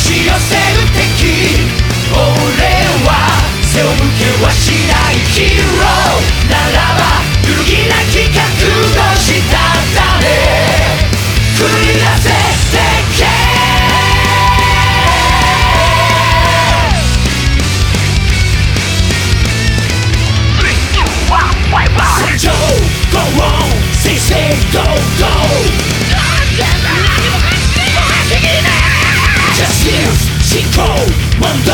し寄せる敵俺は背を向けはしないヒーローならば揺るぎなき覚悟したため繰り出せ世界「Go, go! cold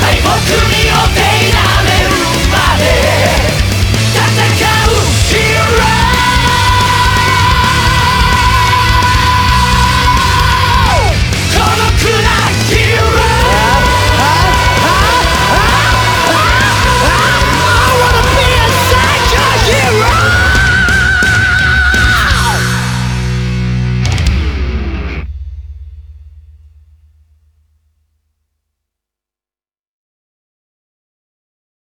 敗北によって。